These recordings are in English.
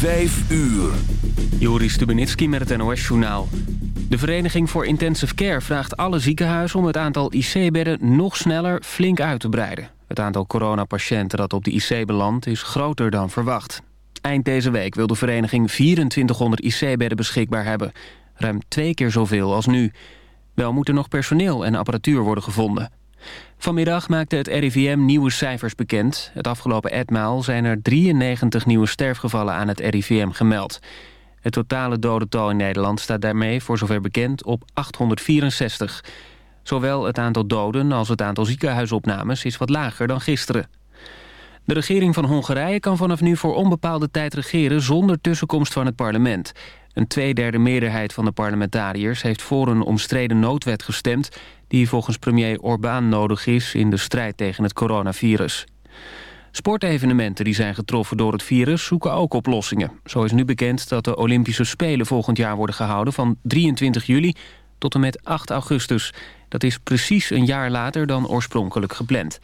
Vijf uur. Joris Stubenitski met het NOS-journaal. De Vereniging voor Intensive Care vraagt alle ziekenhuizen... om het aantal IC-bedden nog sneller flink uit te breiden. Het aantal coronapatiënten dat op de IC belandt is groter dan verwacht. Eind deze week wil de vereniging 2400 IC-bedden beschikbaar hebben. Ruim twee keer zoveel als nu. Wel moet er nog personeel en apparatuur worden gevonden. Vanmiddag maakte het RIVM nieuwe cijfers bekend. Het afgelopen etmaal zijn er 93 nieuwe sterfgevallen aan het RIVM gemeld. Het totale dodental in Nederland staat daarmee voor zover bekend op 864. Zowel het aantal doden als het aantal ziekenhuisopnames is wat lager dan gisteren. De regering van Hongarije kan vanaf nu voor onbepaalde tijd regeren zonder tussenkomst van het parlement. Een tweederde meerderheid van de parlementariërs heeft voor een omstreden noodwet gestemd... die volgens premier Orbán nodig is in de strijd tegen het coronavirus. Sportevenementen die zijn getroffen door het virus zoeken ook oplossingen. Zo is nu bekend dat de Olympische Spelen volgend jaar worden gehouden... van 23 juli tot en met 8 augustus. Dat is precies een jaar later dan oorspronkelijk gepland.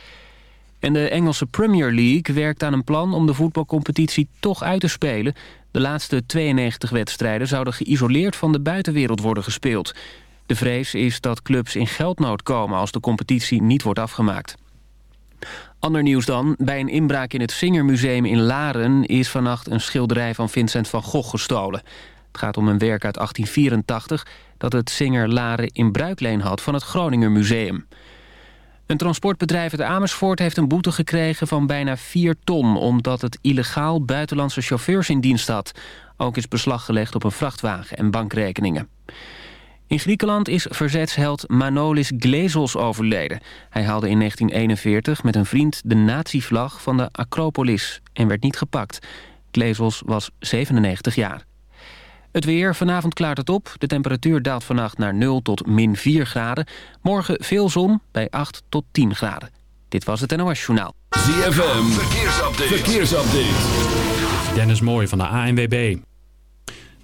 En de Engelse Premier League werkt aan een plan om de voetbalcompetitie toch uit te spelen. De laatste 92 wedstrijden zouden geïsoleerd van de buitenwereld worden gespeeld. De vrees is dat clubs in geldnood komen als de competitie niet wordt afgemaakt. Ander nieuws dan. Bij een inbraak in het Singermuseum in Laren... is vannacht een schilderij van Vincent van Gogh gestolen. Het gaat om een werk uit 1884... dat het Singer Laren in bruikleen had van het Groninger Museum. Een transportbedrijf uit Amersfoort heeft een boete gekregen van bijna 4 ton... omdat het illegaal buitenlandse chauffeurs in dienst had. Ook is beslag gelegd op een vrachtwagen en bankrekeningen. In Griekenland is verzetsheld Manolis Glezos overleden. Hij haalde in 1941 met een vriend de nazi-vlag van de Acropolis... en werd niet gepakt. Glezos was 97 jaar. Het weer, vanavond klaart het op. De temperatuur daalt vannacht naar 0 tot min 4 graden. Morgen veel zon bij 8 tot 10 graden. Dit was het NOS Journaal. ZFM, verkeersupdate. verkeersupdate. Dennis Mooi van de ANWB.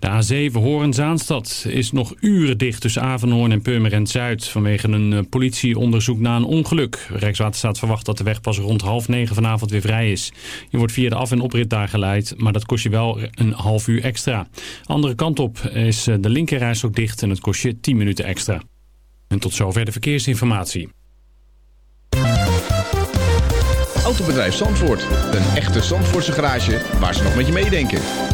De A7 Horen-Zaanstad is nog uren dicht tussen Avenhoorn en Purmerend Zuid... vanwege een eh, politieonderzoek na een ongeluk. Rijkswaterstaat verwacht dat de weg pas rond half negen vanavond weer vrij is. Je wordt via de af- en oprit daar geleid, maar dat kost je wel een half uur extra. Andere kant op is eh, de linkerreis ook dicht en het kost je 10 minuten extra. En tot zover de verkeersinformatie. Autobedrijf Zandvoort. Een echte Zandvoortse garage waar ze nog met je meedenken.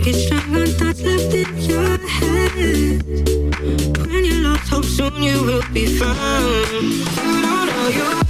You get stronger, thoughts left in your head. When you lost hope, soon you will be found.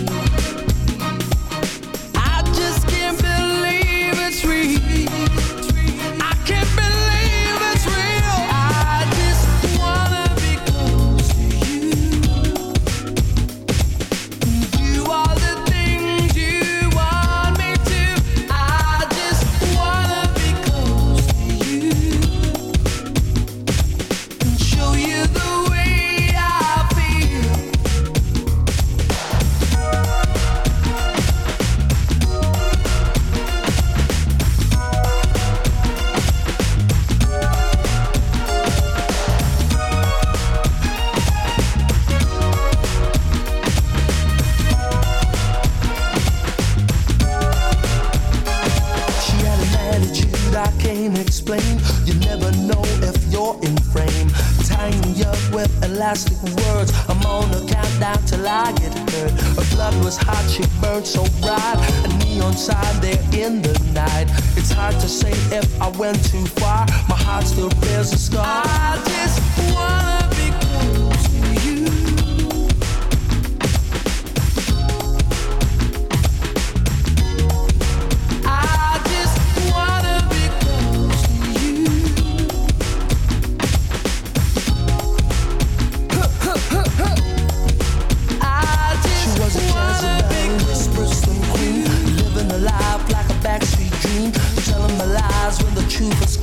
Went too far. My heart still bears a scar. I just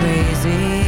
crazy.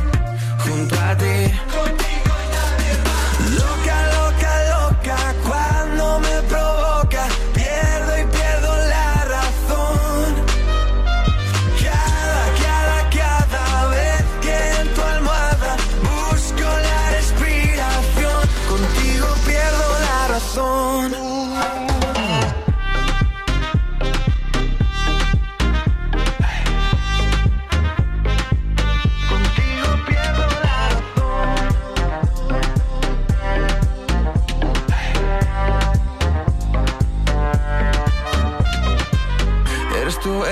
junto a ti.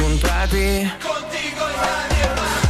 junto a ti. Contigo y nadie más.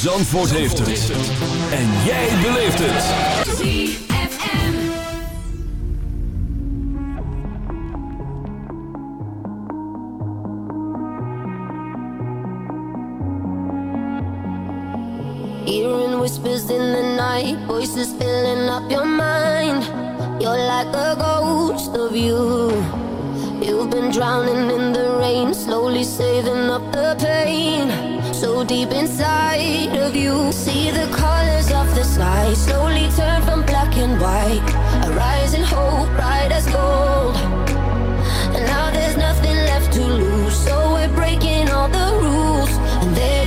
Zandvoort heeft het. En jij beleeft het. Hearing whispers in the night, voices filling up your mind. You're like a ghost of you. You've been drowning in the rain, slowly saving up the pain. So deep inside of you, see the colors of the sky slowly turn from black and white. A rising hope, bright as gold. And now there's nothing left to lose, so we're breaking all the rules, and they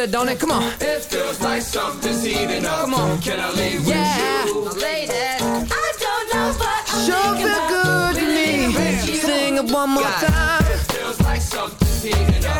good, don't it? Come on. It feels like something's heating up. Come on. Can I leave yeah. with you? Lady, I don't know I'm Sure feel good to me. Sing it one more God. time. It feels like something's heating up.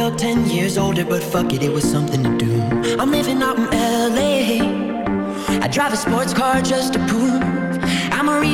Felt 10 years older, but fuck it, it was something to do. I'm living out in LA. I drive a sports car just to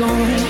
sad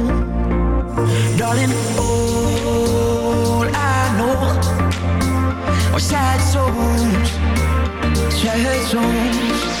darling. All I know are sad souls, sad.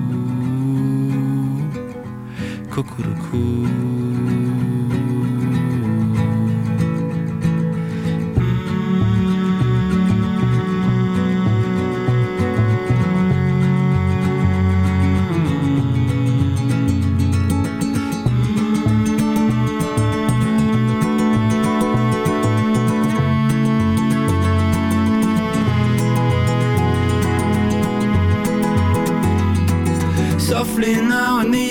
Cuckoo-coo. Softly now the evening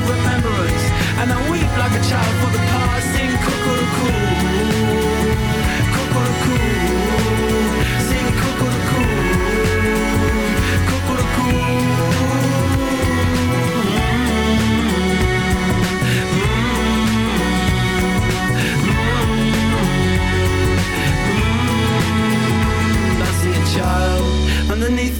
of remembrance, and I weep like a child for the past. Sing cuckoo, cuckoo, sing cuckoo, I see a child underneath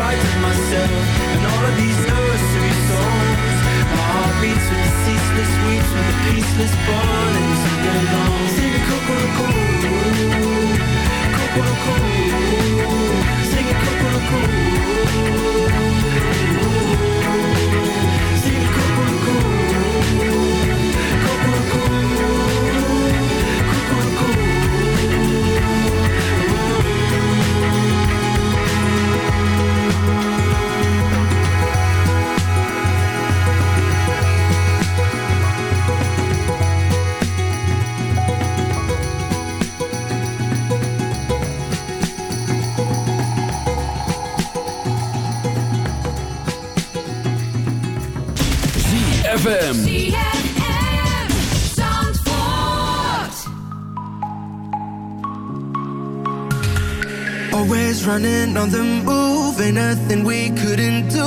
of myself and all of these nursery songs. My heart beats with the ceaseless weeps, with the peaceless burning to belong. Sing cuckoo, sing cuckoo, sing ZFM. Always running on the move, ain't nothing we couldn't do.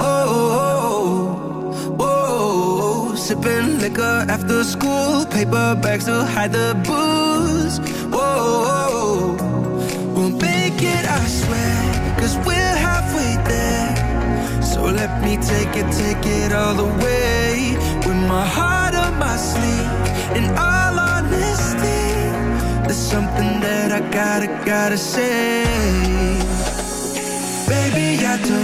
Oh, oh, oh, oh. sipping liquor after school, paper bags to hide the let me take it, take it all the way. With my heart on my sleeve, in all honesty. There's something that I gotta, gotta say. Baby, I don't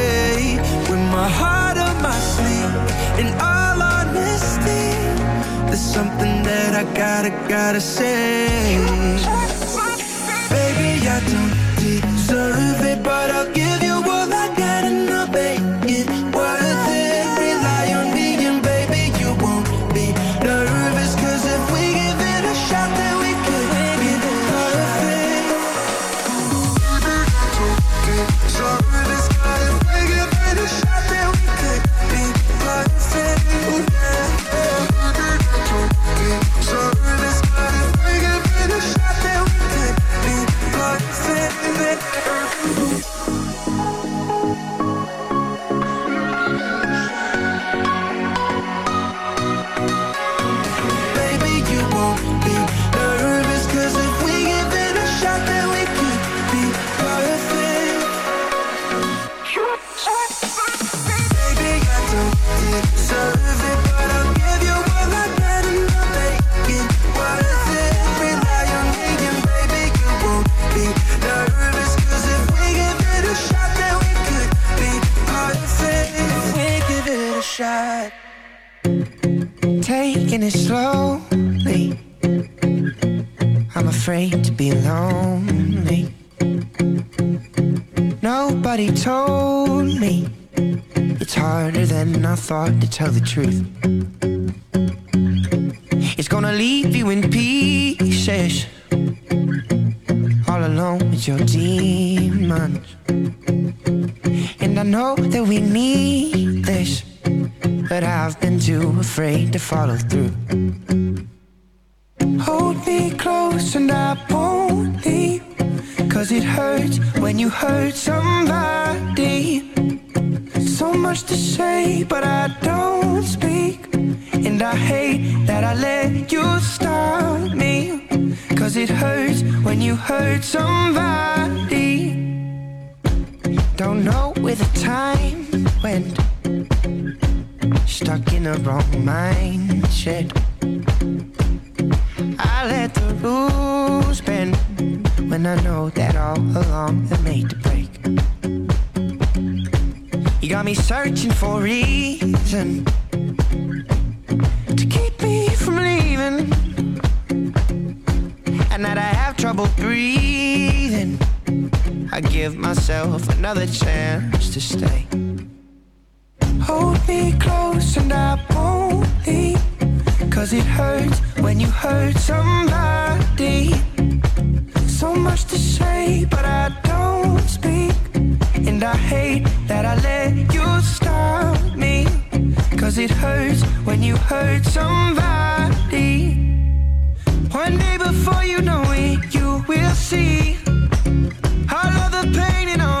That I gotta, gotta say. Thought to tell the truth. Close and I won't leave. Cause it hurts when you hurt somebody. So much to say, but I don't speak. And I hate that I let you stop me. Cause it hurts when you hurt somebody. One day before you know it, you will see. All of the pain and all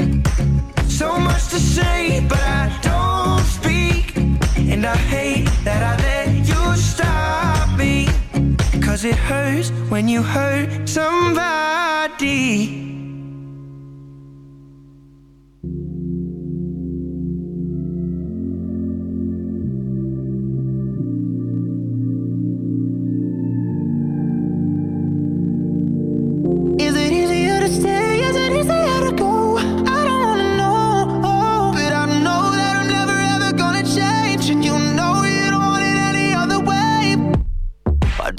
Much to say, but I don't speak. And I hate that I let you stop me. Cause it hurts when you hurt somebody.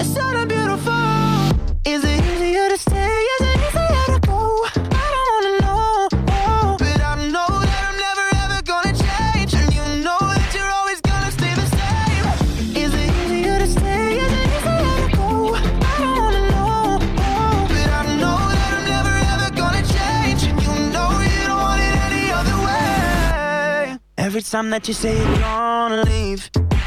It's beautiful. Is it easier to stay? Is it easier to go? I don't wanna know. But I know that I'm never ever gonna change. And you know that you're always gonna stay the same. Is it easier to stay? Is it easier to go? I don't wanna know. But I know that I'm never ever gonna change. And you know you don't want it any other way. Every time that you say you're gonna leave,